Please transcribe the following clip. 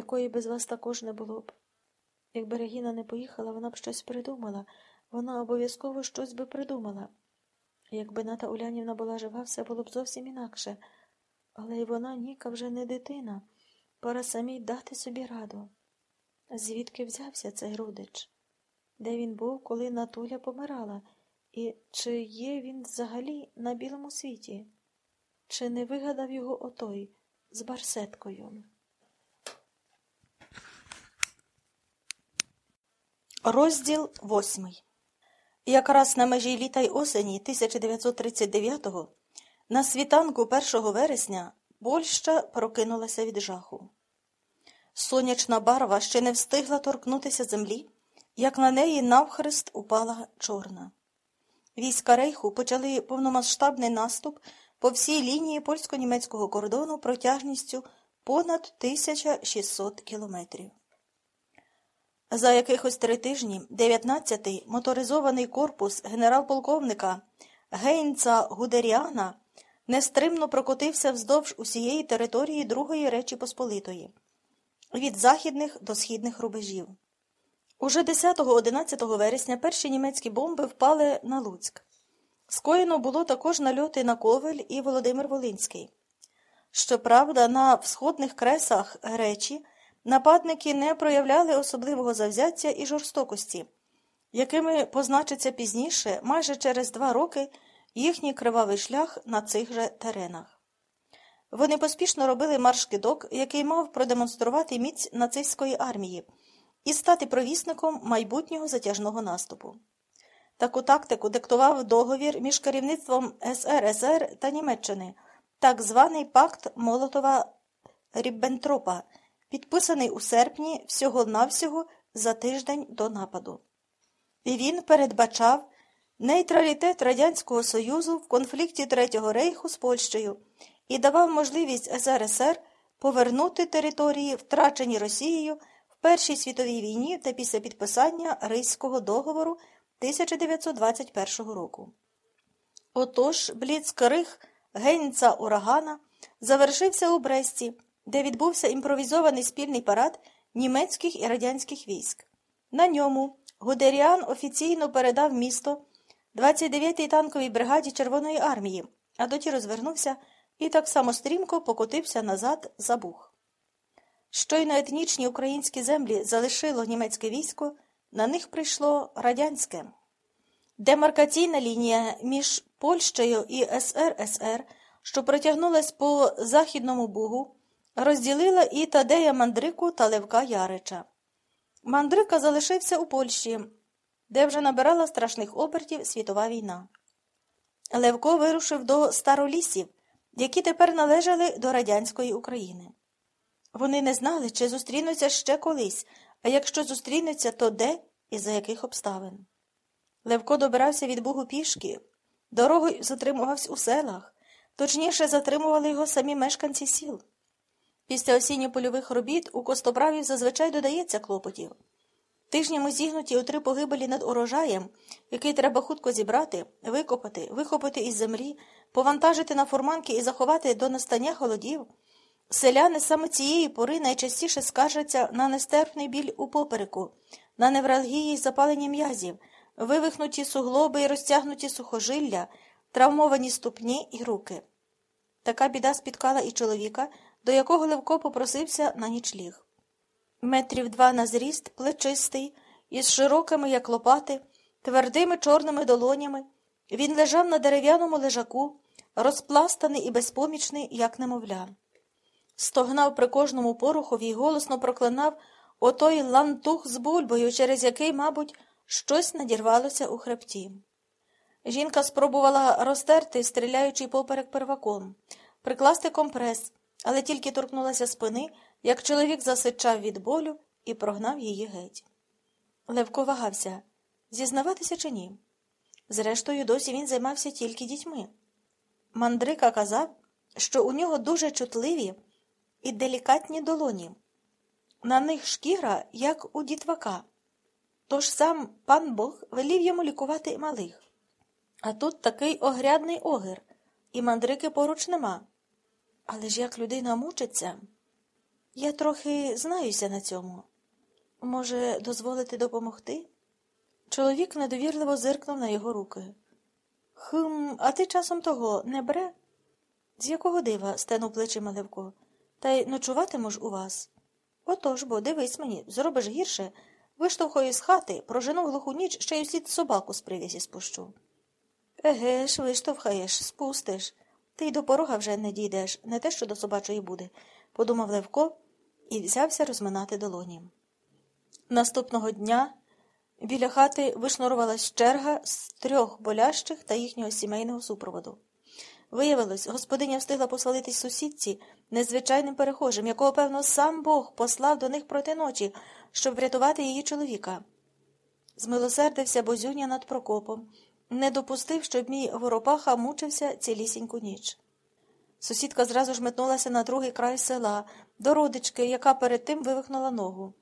якої без вас також не було б. Якби Регіна не поїхала, вона б щось придумала, вона обов'язково щось би придумала. Якби Ната Улянівна була жива, все було б зовсім інакше. Але й вона, Ніка, вже не дитина. Пора самій дати собі раду. Звідки взявся цей родич? Де він був, коли Натуля помирала? І чи є він взагалі на білому світі? Чи не вигадав його отой з барсеткою? Розділ восьмий. Якраз на межі літа й осені 1939-го, на світанку 1 вересня, Польща прокинулася від жаху. Сонячна барва ще не встигла торкнутися землі, як на неї навхрест упала чорна. Війська рейху почали повномасштабний наступ по всій лінії польсько-німецького кордону протяжністю понад 1600 кілометрів. За якихось три тижні 19-й моторизований корпус генерал-полковника Гейнца Гудеріана нестримно прокотився вздовж усієї території Другої Речі Посполитої від західних до східних рубежів. Уже 10-11 вересня перші німецькі бомби впали на Луцьк. Скоєно було також нальоти на Ковель і Володимир Волинський. Щоправда, на всходних кресах Речі нападники не проявляли особливого завзяття і жорстокості, якими позначиться пізніше, майже через два роки, їхній кривавий шлях на цих же теренах. Вони поспішно робили марш-кидок, який мав продемонструвати міць нацистської армії і стати провісником майбутнього затяжного наступу. Таку тактику диктував договір між керівництвом СРСР та Німеччини, так званий пакт Молотова Ріббентропа, підписаний у серпні всього-навсього за тиждень до нападу. І він передбачав нейтралітет Радянського Союзу в конфлікті Третього рейху з Польщею і давав можливість СРСР повернути території, втрачені Росією в Першій світовій війні та після підписання Ризького договору 1921 року. Отож, Бліцкриг Гейнца Урагана завершився у Бресті, де відбувся імпровізований спільний парад німецьких і радянських військ. На ньому Гудеріан офіційно передав місто 29-й танковій бригаді Червоної армії, а доті розвернувся і так само стрімко покотився назад за Бух. Щойно етнічні українські землі залишило німецьке військо, на них прийшло радянське. Демаркаційна лінія між Польщею і СРСР, що протягнулась по Західному Бугу, розділила і Тадея Мандрику та Левка Ярича. Мандрика залишився у Польщі, де вже набирала страшних обертів світова війна. Левко вирушив до старолісів, які тепер належали до радянської України. Вони не знали, чи зустрінуться ще колись, а якщо зустрінуться, то де і за яких обставин. Левко добирався від Бугу пішки, дорогою затримувався у селах, точніше затримували його самі мешканці сіл. Після осінньо-польових робіт у костоправів зазвичай додається клопотів. Тижнями зігнуті у три погибелі над урожаєм, який треба хутко зібрати, викопати, вихопити із землі, повантажити на фурманки і заховати до настання холодів. Селяни саме цієї пори найчастіше скаржаться на нестерпний біль у попереку, на невралгії й запалення м'язів, вивихнуті суглоби і розтягнуті сухожилля, травмовані ступні і руки. Така біда спіткала і чоловіка, до якого Левко попросився на нічліг. Метрів два на зріст, плечистий, із широкими, як лопати, твердими чорними долонями, він лежав на дерев'яному лежаку, розпластаний і безпомічний, як немовля. Стогнав при кожному порухові й голосно проклинав отой лантух з бульбою, через який, мабуть, щось надірвалося у хребті. Жінка спробувала розтерти, стріляючи поперек перваком, прикласти компрес, але тільки торкнулася спини, як чоловік засичав від болю і прогнав її геть. Левко вагався зізнаватися чи ні. Зрештою, досі він займався тільки дітьми. Мандрика казав, що у нього дуже чутливі і делікатні долоні. На них шкіра, як у дітвака. Тож сам пан Бог велів йому лікувати малих. А тут такий огрядний огір, і мандрики поруч нема. Але ж як людина мучиться. Я трохи знаюся на цьому. Може, дозволити допомогти? Чоловік недовірливо зиркнув на його руки. Хм, а ти часом того не бре? З якого дива? стенув плечима Левко. Та й ночуватиму ж у вас. Отож бо, дивись мені, зробиш гірше. Виштовхаю з хати, прожену глуху ніч, ще й услід собаку з прив'язі спущу. Еге ж, виштовхаєш, спустиш. Ти й до порога вже не дійдеш, не те, що до собачої буде, подумав Левко і взявся розминати долоні. Наступного дня біля хати вишнурувалась черга з трьох болящих та їхнього сімейного супроводу. Виявилось, господиня встигла посвалитись сусідці незвичайним перехожим, якого, певно, сам Бог послав до них проти ночі, щоб врятувати її чоловіка. Змилосердився Бозюня над Прокопом, не допустив, щоб мій Воропаха мучився цілісіньку ніч. Сусідка зразу ж метнулася на другий край села, до родички, яка перед тим вивихнула ногу.